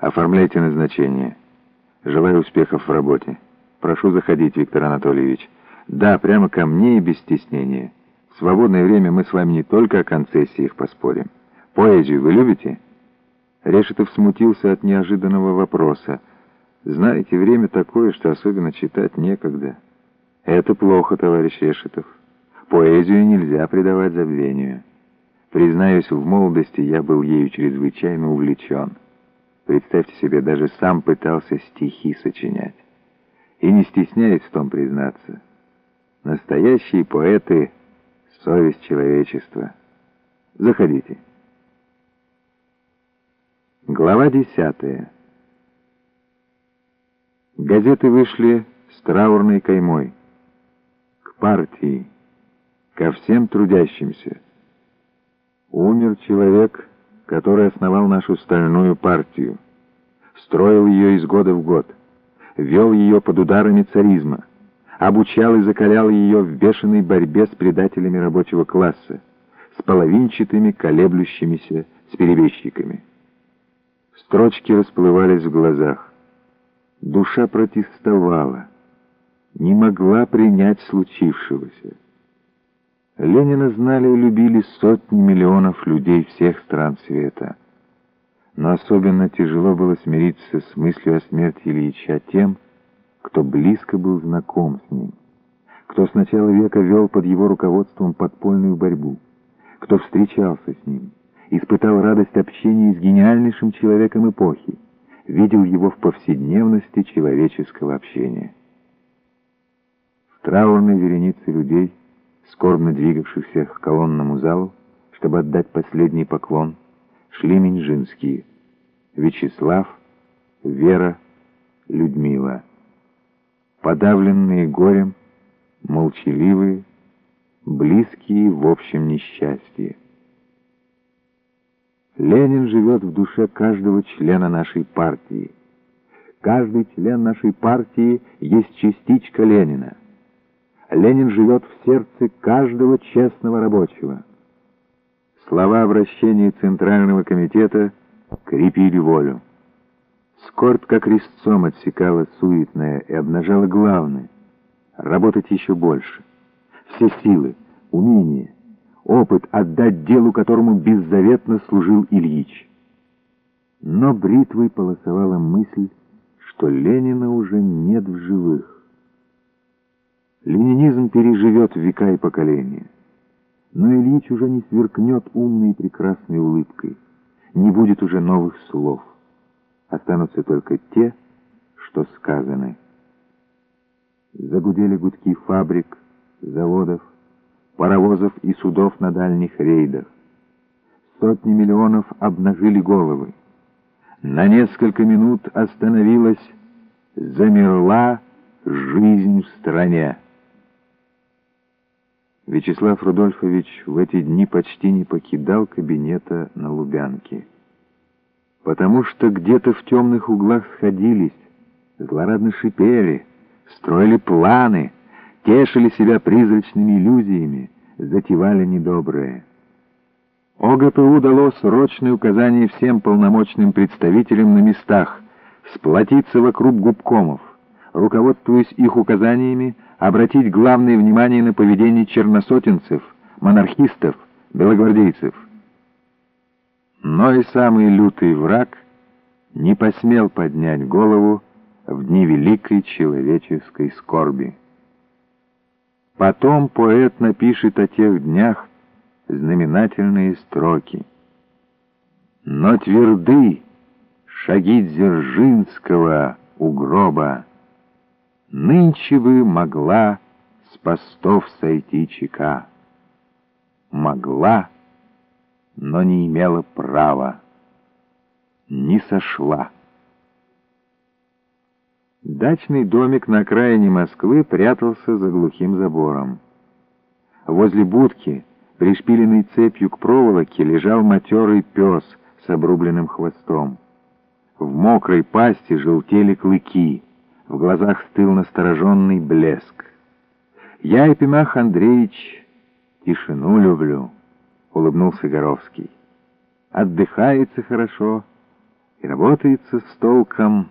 Оформляйте назначение. Желаю успехов в работе. Прошу заходить, Виктор Анатольевич. Да, прямо ко мне и без стеснения. В свободное время мы с вами не только о концессиях поспорим. Поэзию вы любите?» Решетов смутился от неожиданного вопроса. «Знаете, время такое, что особенно читать некогда». «Это плохо, товарищ Решетов. Поэзию нельзя предавать забвению. Признаюсь, в молодости я был ею чрезвычайно увлечен». Представьте себе, даже сам пытался стихи сочинять. И не стесняясь в том признаться. Настоящие поэты — совесть человечества. Заходите. Глава десятая. Газеты вышли с траурной каймой. К партии, ко всем трудящимся. Умер человек, который основал нашу стальную партию, строил ее из года в год, вел ее под ударами царизма, обучал и закалял ее в бешеной борьбе с предателями рабочего класса, с половинчатыми, колеблющимися, с перебежчиками. Строчки расплывались в глазах. Душа протестовала, не могла принять случившегося. Ленина знали и любили сотни миллионов людей всех стран света. Но особенно тяжело было смириться с мыслью о смерти Ильича тем, кто близко был знаком с ним, кто с начала века вел под его руководством подпольную борьбу, кто встречался с ним, испытал радость общения с гениальнейшим человеком эпохи, видел его в повседневности человеческого общения. В траурной веренице людей — скорбно двигавшихся к колонному залу, чтобы отдать последний поклон, шли Минжинские, Вячеслав, Вера, Людмила. Подавленные горем, молчаливые, близкие в общем несчастье. Ленин живет в душе каждого члена нашей партии. Каждый член нашей партии есть частичка Ленина. Ленин живет в сердце каждого честного рабочего. Слова обращения Центрального комитета крепили волю. Скорбь как резцом отсекала суетное и обнажала главное — работать еще больше. Все силы, умение, опыт отдать делу, которому беззаветно служил Ильич. Но бритвой полосовала мысль, что Ленина уже нет в живых. Ленинизм переживет века и поколения. Но Ильич уже не сверкнет умной и прекрасной улыбкой. Не будет уже новых слов. Останутся только те, что сказаны. Загудели гудки фабрик, заводов, паровозов и судов на дальних рейдах. Сотни миллионов обнажили головы. На несколько минут остановилась, замерла жизнь в стране. Вячеслав Рудольфович в эти дни почти не покидал кабинета на Лубянке. Потому что где-то в темных углах сходились, злорадно шипели, строили планы, тешили себя призрачными иллюзиями, затевали недоброе. ОГПУ дало срочное указание всем полномочным представителям на местах сплотиться вокруг губкомов, руководствуясь их указаниями, обратить главное внимание на поведение черносотенцев, монархистов, белогвардейцев. Но и самый лютый враг не посмел поднять голову в дни великой человеческой скорби. Потом поэт напишет о тех днях знаменательные строки. Но тверды шаги Дзержинского у гроба, Нынче бы могла с постов сойти чека. Могла, но не имела права. Не сошла. Дачный домик на окраине Москвы прятался за глухим забором. Возле будки, пришпиленной цепью к проволоке, лежал матерый пес с обрубленным хвостом. В мокрой пасти желтели клыки — в глазах стыл настороженный блеск. «Я, Епимах Андреевич, тишину люблю», — улыбнулся Горовский. «Отдыхается хорошо, и работается с толком,